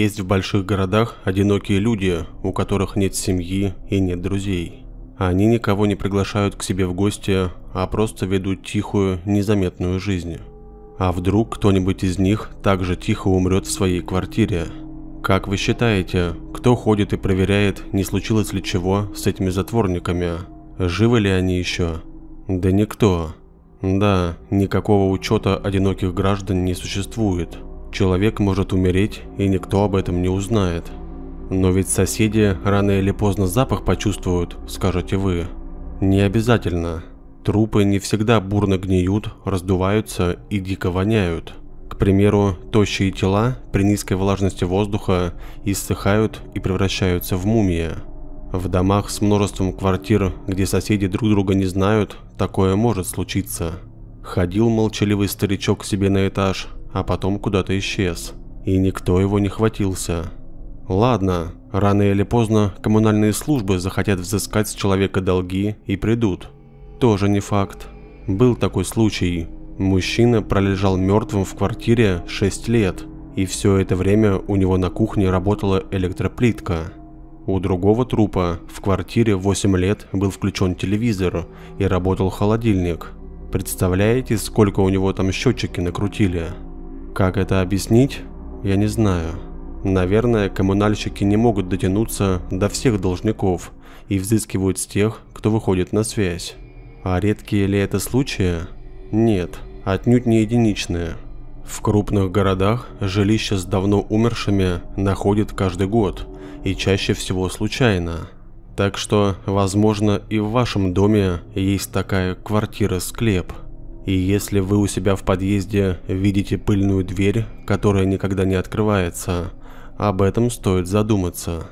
Есть в больших городах одинокие люди, у которых нет семьи и нет друзей. Они никого не приглашают к себе в гости, а просто ведут тихую, незаметную жизнь. А вдруг кто-нибудь из них также тихо умрет в своей квартире? Как вы считаете, кто ходит и проверяет, не случилось ли чего с этими затворниками? Живы ли они еще? Да никто. Да, никакого учета одиноких граждан не существует. Человек может умереть, и никто об этом не узнает. Но ведь соседи рано или поздно запах почувствуют, скажете вы. Не обязательно. Трупы не всегда бурно гниют, раздуваются и дико воняют. К примеру, тощие тела при низкой влажности воздуха иссыхают и превращаются в мумии. В домах с множеством квартир, где соседи друг друга не знают, такое может случиться. Ходил молчаливый старичок к себе на этаж, а потом куда-то исчез. И никто его не хватился. Ладно, рано или поздно коммунальные службы захотят взыскать с человека долги и придут. Тоже не факт. Был такой случай. Мужчина пролежал мертвым в квартире 6 лет, и все это время у него на кухне работала электроплитка. У другого трупа в квартире 8 лет был включен телевизор и работал холодильник. Представляете, сколько у него там счетчики накрутили? Как это объяснить? Я не знаю. Наверное, коммунальщики не могут дотянуться до всех должников и взыскивают с тех, кто выходит на связь. А редкие ли это случаи? Нет, отнюдь не единичные. В крупных городах жилища с давно умершими находят каждый год и чаще всего случайно. Так что, возможно, и в вашем доме есть такая квартира-склеп – и если вы у себя в подъезде видите пыльную дверь, которая никогда не открывается, об этом стоит задуматься.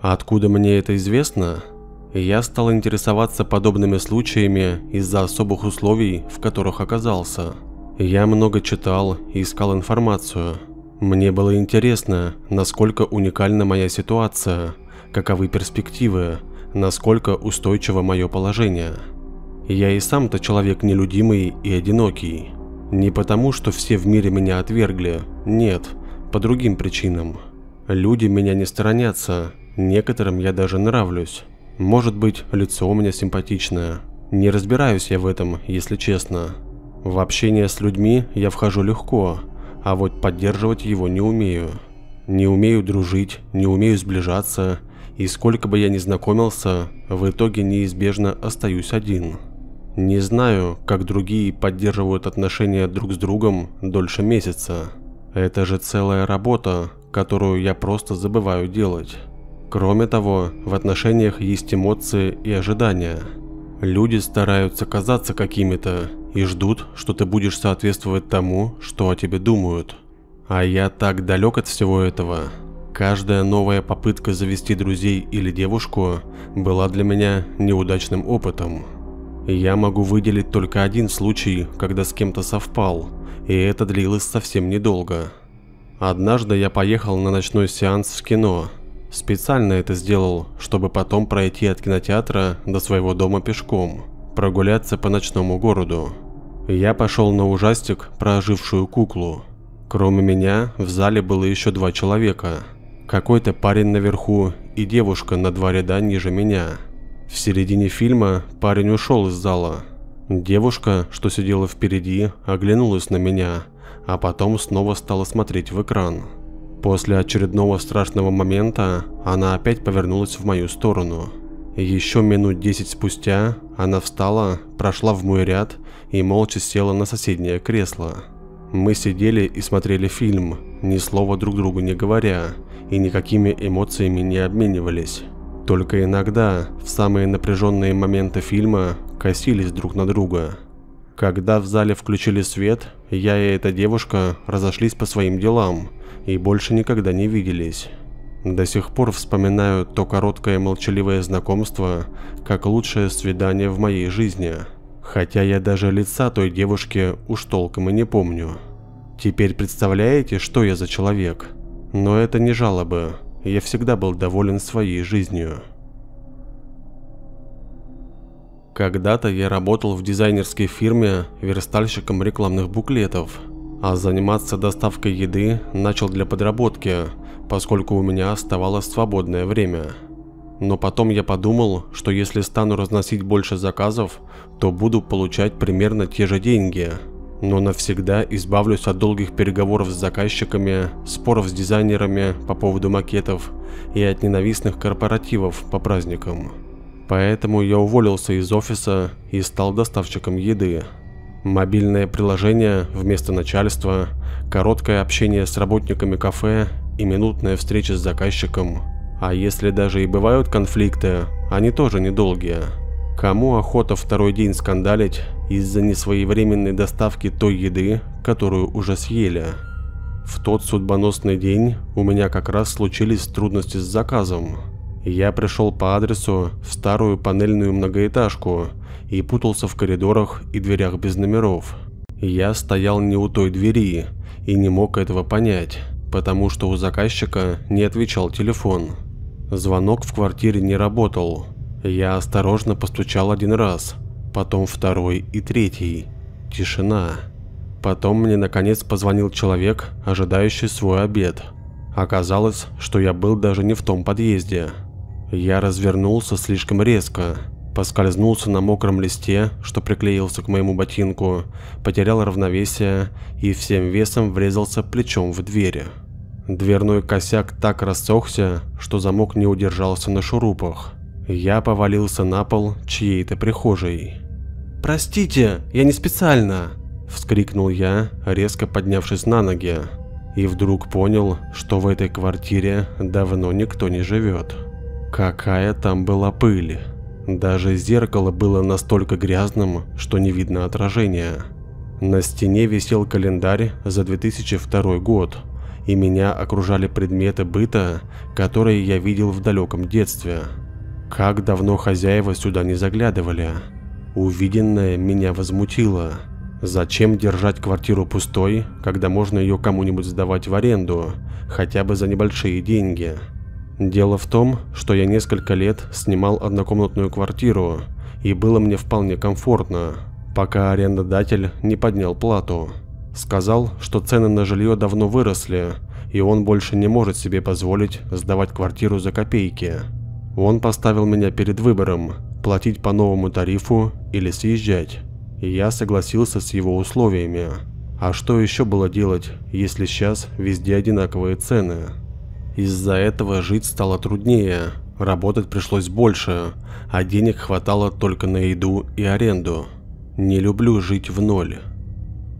Откуда мне это известно? Я стал интересоваться подобными случаями из-за особых условий, в которых оказался. Я много читал и искал информацию. Мне было интересно, насколько уникальна моя ситуация, каковы перспективы, насколько устойчиво мое положение – я и сам-то человек нелюдимый и одинокий. Не потому, что все в мире меня отвергли, нет, по другим причинам. Люди меня не сторонятся, некоторым я даже нравлюсь. Может быть, лицо у меня симпатичное. Не разбираюсь я в этом, если честно. В общение с людьми я вхожу легко, а вот поддерживать его не умею. Не умею дружить, не умею сближаться, и сколько бы я ни знакомился, в итоге неизбежно остаюсь один. Не знаю, как другие поддерживают отношения друг с другом дольше месяца. Это же целая работа, которую я просто забываю делать. Кроме того, в отношениях есть эмоции и ожидания. Люди стараются казаться какими-то и ждут, что ты будешь соответствовать тому, что о тебе думают. А я так далек от всего этого. Каждая новая попытка завести друзей или девушку была для меня неудачным опытом. Я могу выделить только один случай, когда с кем-то совпал, и это длилось совсем недолго. Однажды я поехал на ночной сеанс в кино. Специально это сделал, чтобы потом пройти от кинотеатра до своего дома пешком, прогуляться по ночному городу. Я пошел на ужастик про ожившую куклу. Кроме меня, в зале было еще два человека. Какой-то парень наверху и девушка на два ряда ниже меня – в середине фильма парень ушел из зала. Девушка, что сидела впереди, оглянулась на меня, а потом снова стала смотреть в экран. После очередного страшного момента она опять повернулась в мою сторону. Еще минут десять спустя она встала, прошла в мой ряд и молча села на соседнее кресло. Мы сидели и смотрели фильм, ни слова друг другу не говоря, и никакими эмоциями не обменивались. Только иногда, в самые напряженные моменты фильма, косились друг на друга. Когда в зале включили свет, я и эта девушка разошлись по своим делам и больше никогда не виделись. До сих пор вспоминаю то короткое молчаливое знакомство, как лучшее свидание в моей жизни. Хотя я даже лица той девушки уж толком и не помню. Теперь представляете, что я за человек? Но это не жалобы, я всегда был доволен своей жизнью. Когда-то я работал в дизайнерской фирме верстальщиком рекламных буклетов, а заниматься доставкой еды начал для подработки, поскольку у меня оставалось свободное время. Но потом я подумал, что если стану разносить больше заказов, то буду получать примерно те же деньги, но навсегда избавлюсь от долгих переговоров с заказчиками, споров с дизайнерами по поводу макетов и от ненавистных корпоративов по праздникам. Поэтому я уволился из офиса и стал доставщиком еды. Мобильное приложение вместо начальства, короткое общение с работниками кафе и минутная встреча с заказчиком. А если даже и бывают конфликты, они тоже недолгие. Кому охота второй день скандалить из-за несвоевременной доставки той еды, которую уже съели? В тот судьбоносный день у меня как раз случились трудности с заказом. Я пришел по адресу в старую панельную многоэтажку и путался в коридорах и дверях без номеров. Я стоял не у той двери и не мог этого понять, потому что у заказчика не отвечал телефон. Звонок в квартире не работал, я осторожно постучал один раз, потом второй и третий. Тишина. Потом мне наконец позвонил человек, ожидающий свой обед. Оказалось, что я был даже не в том подъезде. Я развернулся слишком резко, поскользнулся на мокром листе, что приклеился к моему ботинку, потерял равновесие и всем весом врезался плечом в дверь. Дверной косяк так рассохся, что замок не удержался на шурупах. Я повалился на пол чьей-то прихожей. «Простите, я не специально!» – вскрикнул я, резко поднявшись на ноги, и вдруг понял, что в этой квартире давно никто не живет. Какая там была пыль! Даже зеркало было настолько грязным, что не видно отражения. На стене висел календарь за 2002 год, и меня окружали предметы быта, которые я видел в далеком детстве. Как давно хозяева сюда не заглядывали. Увиденное меня возмутило. Зачем держать квартиру пустой, когда можно ее кому-нибудь сдавать в аренду, хотя бы за небольшие деньги? Дело в том, что я несколько лет снимал однокомнатную квартиру, и было мне вполне комфортно, пока арендодатель не поднял плату. Сказал, что цены на жилье давно выросли, и он больше не может себе позволить сдавать квартиру за копейки. Он поставил меня перед выбором – платить по новому тарифу или съезжать. И я согласился с его условиями. А что еще было делать, если сейчас везде одинаковые цены? Из-за этого жить стало труднее, работать пришлось больше, а денег хватало только на еду и аренду. Не люблю жить в ноль.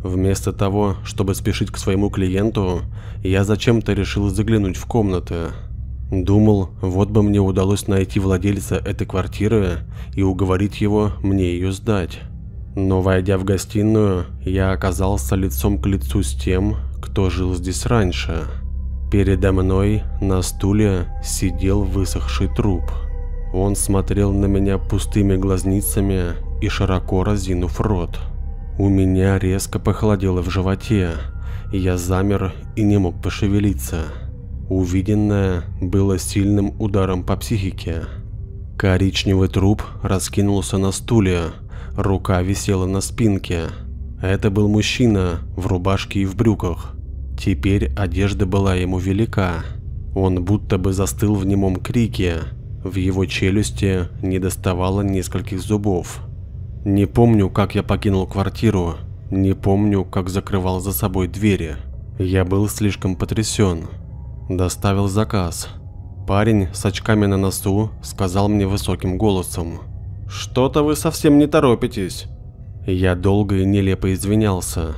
Вместо того, чтобы спешить к своему клиенту, я зачем-то решил заглянуть в комнаты. Думал, вот бы мне удалось найти владельца этой квартиры и уговорить его мне ее сдать. Но войдя в гостиную, я оказался лицом к лицу с тем, кто жил здесь раньше. Передо мной на стуле сидел высохший труп. Он смотрел на меня пустыми глазницами и широко разинув рот. У меня резко похолодело в животе, я замер и не мог пошевелиться. Увиденное было сильным ударом по психике. Коричневый труп раскинулся на стуле, рука висела на спинке. Это был мужчина в рубашке и в брюках. Теперь одежда была ему велика. Он будто бы застыл в немом крике. В его челюсти не доставало нескольких зубов. Не помню, как я покинул квартиру, не помню, как закрывал за собой двери. Я был слишком потрясен. Доставил заказ. Парень с очками на носу сказал мне высоким голосом. «Что-то вы совсем не торопитесь». Я долго и нелепо извинялся.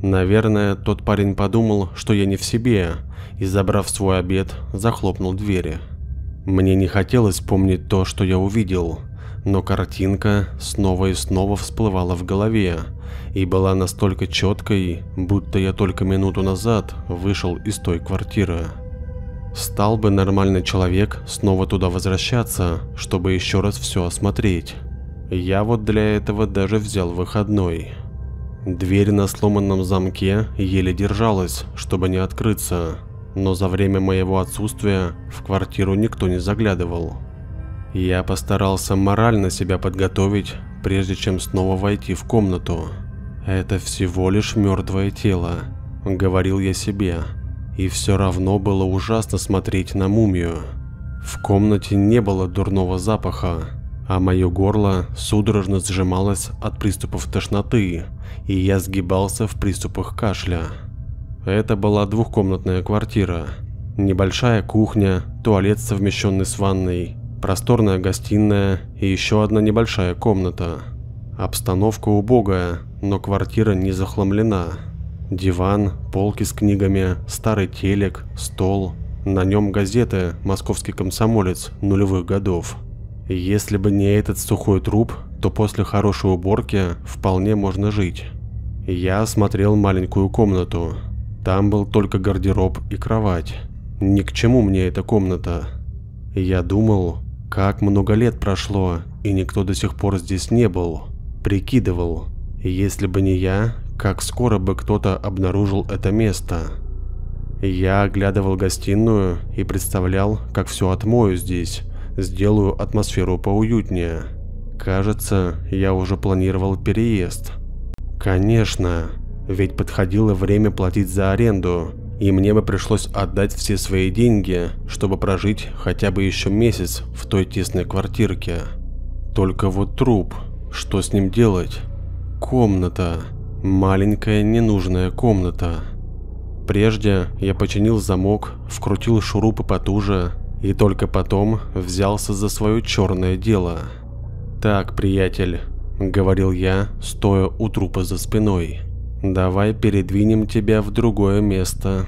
Наверное, тот парень подумал, что я не в себе, и, забрав свой обед, захлопнул двери. Мне не хотелось помнить то, что я увидел, но картинка снова и снова всплывала в голове и была настолько четкой, будто я только минуту назад вышел из той квартиры. Стал бы нормальный человек снова туда возвращаться, чтобы еще раз все осмотреть. Я вот для этого даже взял выходной. Дверь на сломанном замке еле держалась, чтобы не открыться, но за время моего отсутствия в квартиру никто не заглядывал. Я постарался морально себя подготовить, прежде чем снова войти в комнату. Это всего лишь мертвое тело, говорил я себе. И все равно было ужасно смотреть на мумию. В комнате не было дурного запаха, а мое горло судорожно сжималось от приступов тошноты, и я сгибался в приступах кашля. Это была двухкомнатная квартира. Небольшая кухня, туалет, совмещенный с ванной, просторная гостиная и еще одна небольшая комната. Обстановка убогая, но квартира не захламлена. Диван, полки с книгами, старый телек, стол. На нем газеты «Московский комсомолец» нулевых годов. Если бы не этот сухой труп, то после хорошей уборки вполне можно жить. Я осмотрел маленькую комнату. Там был только гардероб и кровать. Ни к чему мне эта комната. Я думал, как много лет прошло, и никто до сих пор здесь не был. Прикидывал, если бы не я, как скоро бы кто-то обнаружил это место. Я оглядывал гостиную и представлял, как все отмою здесь, сделаю атмосферу поуютнее. Кажется, я уже планировал переезд. Конечно, ведь подходило время платить за аренду, и мне бы пришлось отдать все свои деньги, чтобы прожить хотя бы еще месяц в той тесной квартирке. Только вот труп, что с ним делать? Комната. Маленькая ненужная комната. Прежде я починил замок, вкрутил шурупы потуже и только потом взялся за свое черное дело. «Так, приятель», — говорил я, стоя у трупа за спиной, — «давай передвинем тебя в другое место».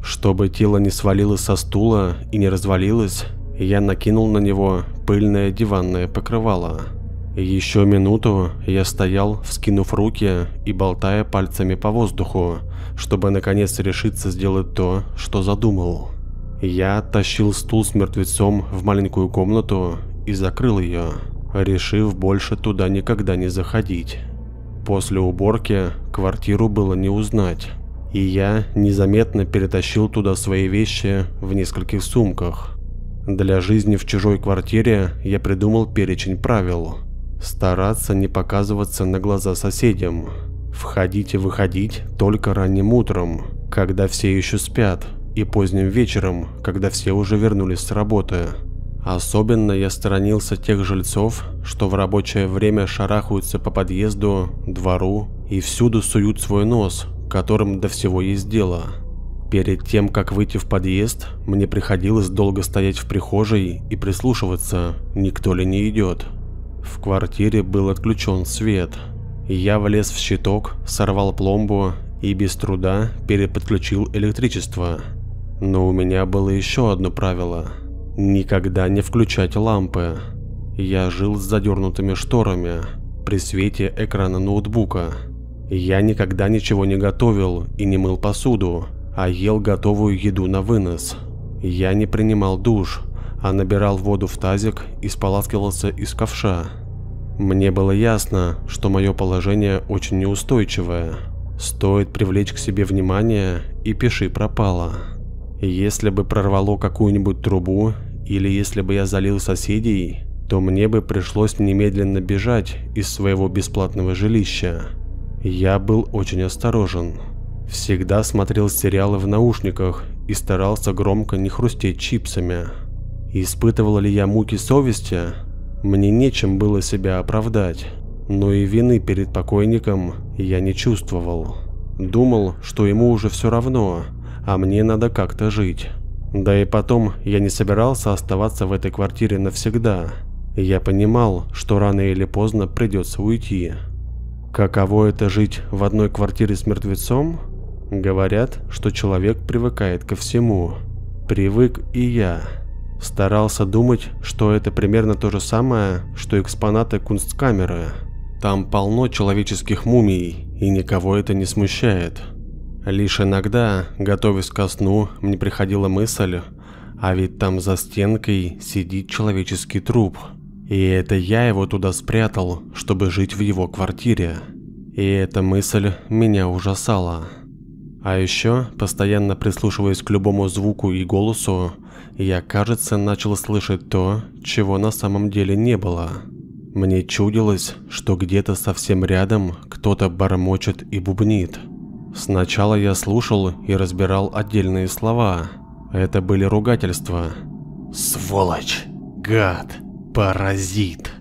Чтобы тело не свалилось со стула и не развалилось, я накинул на него пыльное диванное покрывало. Еще минуту я стоял, вскинув руки и болтая пальцами по воздуху, чтобы наконец решиться сделать то, что задумал. Я оттащил стул с мертвецом в маленькую комнату и закрыл ее, решив больше туда никогда не заходить. После уборки квартиру было не узнать, и я незаметно перетащил туда свои вещи в нескольких сумках. Для жизни в чужой квартире я придумал перечень правил. Стараться не показываться на глаза соседям. Входить и выходить только ранним утром, когда все еще спят, и поздним вечером, когда все уже вернулись с работы. Особенно я сторонился тех жильцов, что в рабочее время шарахаются по подъезду, двору и всюду суют свой нос, которым до всего есть дело. Перед тем, как выйти в подъезд, мне приходилось долго стоять в прихожей и прислушиваться, никто ли не идет. В квартире был отключен свет. Я влез в щиток, сорвал пломбу и без труда переподключил электричество. Но у меня было еще одно правило – никогда не включать лампы. Я жил с задернутыми шторами при свете экрана ноутбука. Я никогда ничего не готовил и не мыл посуду, а ел готовую еду на вынос. Я не принимал душ, а набирал воду в тазик и споласкивался из ковша. Мне было ясно, что мое положение очень неустойчивое. Стоит привлечь к себе внимание и пиши пропало. Если бы прорвало какую-нибудь трубу, или если бы я залил соседей, то мне бы пришлось немедленно бежать из своего бесплатного жилища. Я был очень осторожен. Всегда смотрел сериалы в наушниках и старался громко не хрустеть чипсами. Испытывал ли я муки совести? Мне нечем было себя оправдать, но и вины перед покойником я не чувствовал. Думал, что ему уже все равно, а мне надо как-то жить. Да и потом я не собирался оставаться в этой квартире навсегда. Я понимал, что рано или поздно придется уйти. Каково это жить в одной квартире с мертвецом? Говорят, что человек привыкает ко всему. Привык и я. Старался думать, что это примерно то же самое, что экспонаты кунсткамеры. Там полно человеческих мумий, и никого это не смущает. Лишь иногда, готовясь ко сну, мне приходила мысль, а ведь там за стенкой сидит человеческий труп. И это я его туда спрятал, чтобы жить в его квартире. И эта мысль меня ужасала. А еще, постоянно прислушиваясь к любому звуку и голосу, я, кажется, начал слышать то, чего на самом деле не было. Мне чудилось, что где-то совсем рядом кто-то бормочет и бубнит – Сначала я слушал и разбирал отдельные слова. Это были ругательства. «Сволочь! Гад! Паразит!»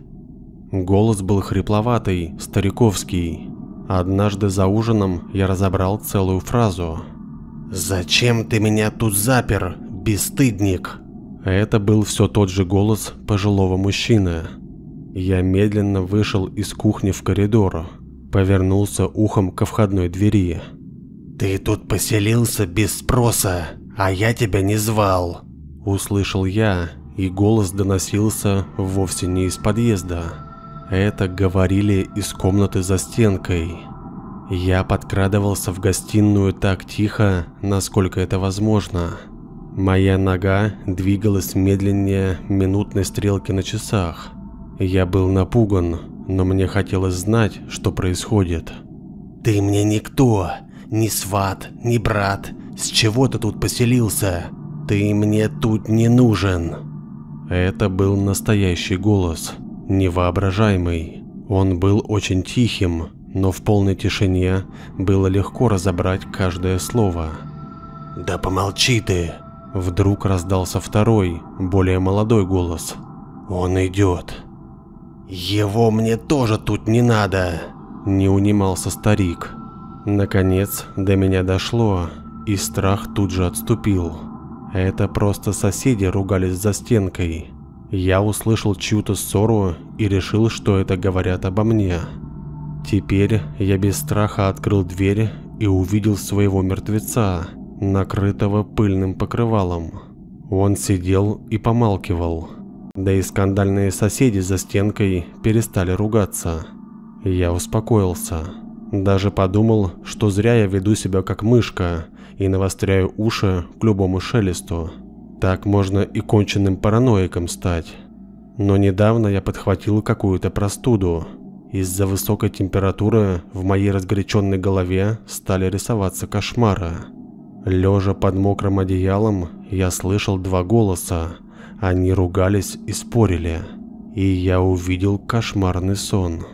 Голос был хрипловатый, стариковский. Однажды за ужином я разобрал целую фразу. «Зачем ты меня тут запер, бесстыдник?» Это был все тот же голос пожилого мужчины. Я медленно вышел из кухни в коридор, повернулся ухом ко входной двери. «Ты тут поселился без спроса, а я тебя не звал!» Услышал я, и голос доносился вовсе не из подъезда. Это говорили из комнаты за стенкой. Я подкрадывался в гостиную так тихо, насколько это возможно. Моя нога двигалась медленнее минутной стрелки на часах. Я был напуган, но мне хотелось знать, что происходит. «Ты мне никто, ни сват, ни брат. С чего ты тут поселился? Ты мне тут не нужен!» Это был настоящий голос, невоображаемый. Он был очень тихим, но в полной тишине было легко разобрать каждое слово. «Да помолчи ты!» Вдруг раздался второй, более молодой голос. «Он идет!» «Его мне тоже тут не надо!» Не унимался старик. Наконец до меня дошло, и страх тут же отступил. Это просто соседи ругались за стенкой. Я услышал чью-то ссору и решил, что это говорят обо мне. Теперь я без страха открыл дверь и увидел своего мертвеца, накрытого пыльным покрывалом. Он сидел и помалкивал. Да и скандальные соседи за стенкой перестали ругаться. Я успокоился. Даже подумал, что зря я веду себя как мышка и навостряю уши к любому шелесту. Так можно и конченным параноиком стать. Но недавно я подхватил какую-то простуду. Из-за высокой температуры в моей разгоряченной голове стали рисоваться кошмары. Лежа под мокрым одеялом, я слышал два голоса. Они ругались и спорили. И я увидел кошмарный сон.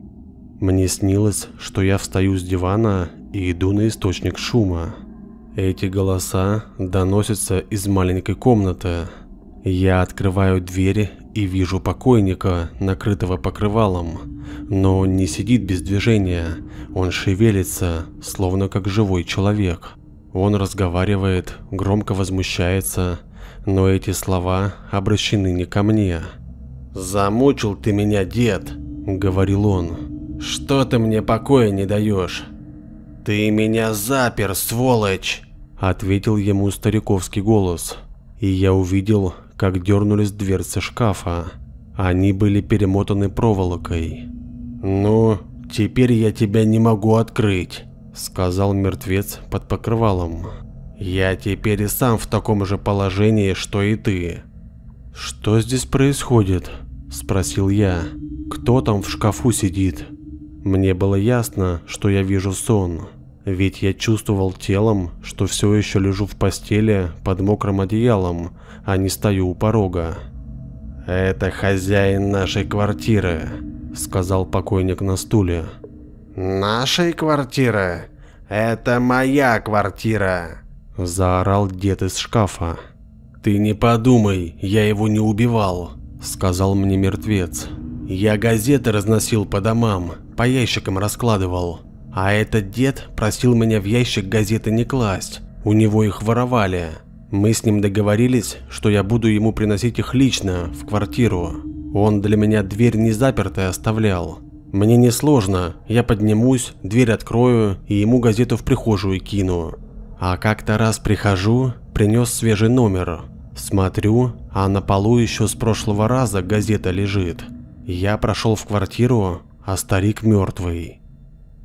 Мне снилось, что я встаю с дивана и иду на источник шума. Эти голоса доносятся из маленькой комнаты. Я открываю дверь и вижу покойника, накрытого покрывалом. Но он не сидит без движения, он шевелится, словно как живой человек. Он разговаривает, громко возмущается, но эти слова обращены не ко мне. «Замучил ты меня, дед», — говорил он. «Что ты мне покоя не даешь?» «Ты меня запер, сволочь!» Ответил ему стариковский голос. И я увидел, как дернулись дверцы шкафа. Они были перемотаны проволокой. «Ну, теперь я тебя не могу открыть», — сказал мертвец под покрывалом. «Я теперь и сам в таком же положении, что и ты». «Что здесь происходит?» – спросил я. «Кто там в шкафу сидит?» Мне было ясно, что я вижу сон, ведь я чувствовал телом, что все еще лежу в постели под мокрым одеялом, а не стою у порога. «Это хозяин нашей квартиры», — сказал покойник на стуле. «Нашей квартиры? Это моя квартира!» — заорал дед из шкафа. «Ты не подумай, я его не убивал», — сказал мне мертвец. «Я газеты разносил по домам, по ящикам раскладывал. А этот дед просил меня в ящик газеты не класть, у него их воровали. Мы с ним договорились, что я буду ему приносить их лично, в квартиру. Он для меня дверь не запертой оставлял. Мне не сложно, я поднимусь, дверь открою и ему газету в прихожую кину. А как-то раз прихожу, принес свежий номер. Смотрю, а на полу еще с прошлого раза газета лежит. Я прошел в квартиру, а старик мертвый.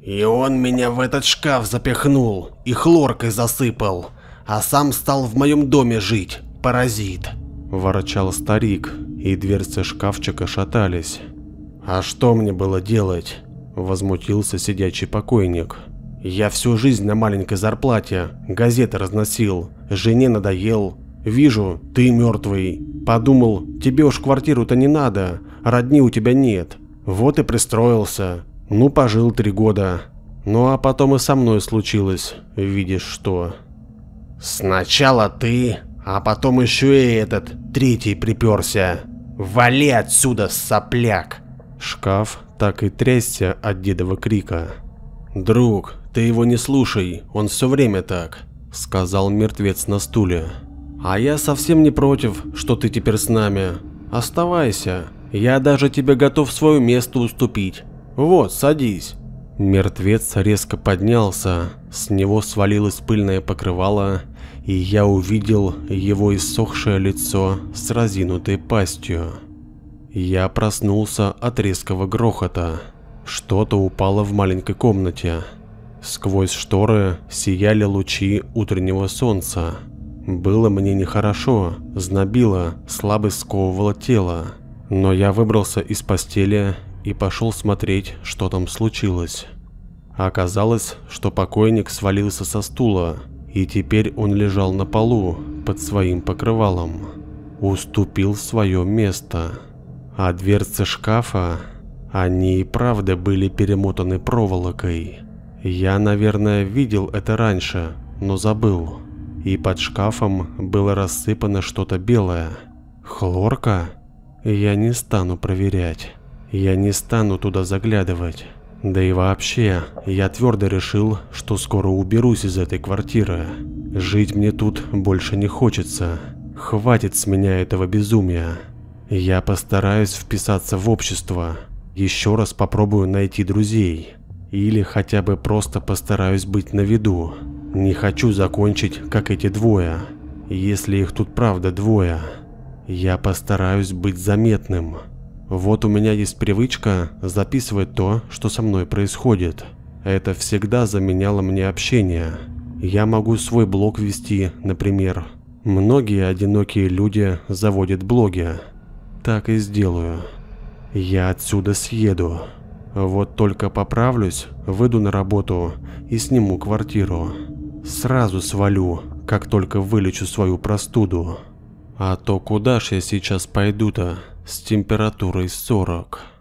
И он меня в этот шкаф запихнул и хлоркой засыпал, а сам стал в моем доме жить, паразит. Ворочал старик, и дверцы шкафчика шатались. А что мне было делать? Возмутился сидячий покойник. Я всю жизнь на маленькой зарплате газеты разносил, жене надоел. Вижу, ты мертвый. Подумал, тебе уж квартиру-то не надо, родни у тебя нет. Вот и пристроился. Ну, пожил три года. Ну а потом и со мной случилось, видишь что. Сначала ты, а потом еще и этот третий приперся. Вали отсюда, сопляк! Шкаф так и трясся от дедова крика. «Друг, ты его не слушай, он все время так», — сказал мертвец на стуле. «А я совсем не против, что ты теперь с нами. Оставайся, я даже тебе готов свое место уступить. Вот, садись». Мертвец резко поднялся, с него свалилось пыльное покрывало, и я увидел его иссохшее лицо с разинутой пастью. Я проснулся от резкого грохота. Что-то упало в маленькой комнате. Сквозь шторы сияли лучи утреннего солнца. Было мне нехорошо, знобило, слабость сковывало тело. Но я выбрался из постели и пошел смотреть, что там случилось. Оказалось, что покойник свалился со стула, и теперь он лежал на полу под своим покрывалом. Уступил свое место. А дверцы шкафа, они и правда были перемотаны проволокой. Я, наверное, видел это раньше, но забыл. И под шкафом было рассыпано что-то белое. Хлорка? Я не стану проверять. Я не стану туда заглядывать. Да и вообще, я твердо решил, что скоро уберусь из этой квартиры. Жить мне тут больше не хочется. Хватит с меня этого безумия. Я постараюсь вписаться в общество, еще раз попробую найти друзей. Или хотя бы просто постараюсь быть на виду. Не хочу закончить, как эти двое. Если их тут правда двое. Я постараюсь быть заметным. Вот у меня есть привычка записывать то, что со мной происходит. Это всегда заменяло мне общение. Я могу свой блог вести, например. Многие одинокие люди заводят блоги. Так и сделаю. Я отсюда съеду. Вот только поправлюсь, выйду на работу и сниму квартиру. Сразу свалю, как только вылечу свою простуду. А то куда ж я сейчас пойду-то с температурой 40?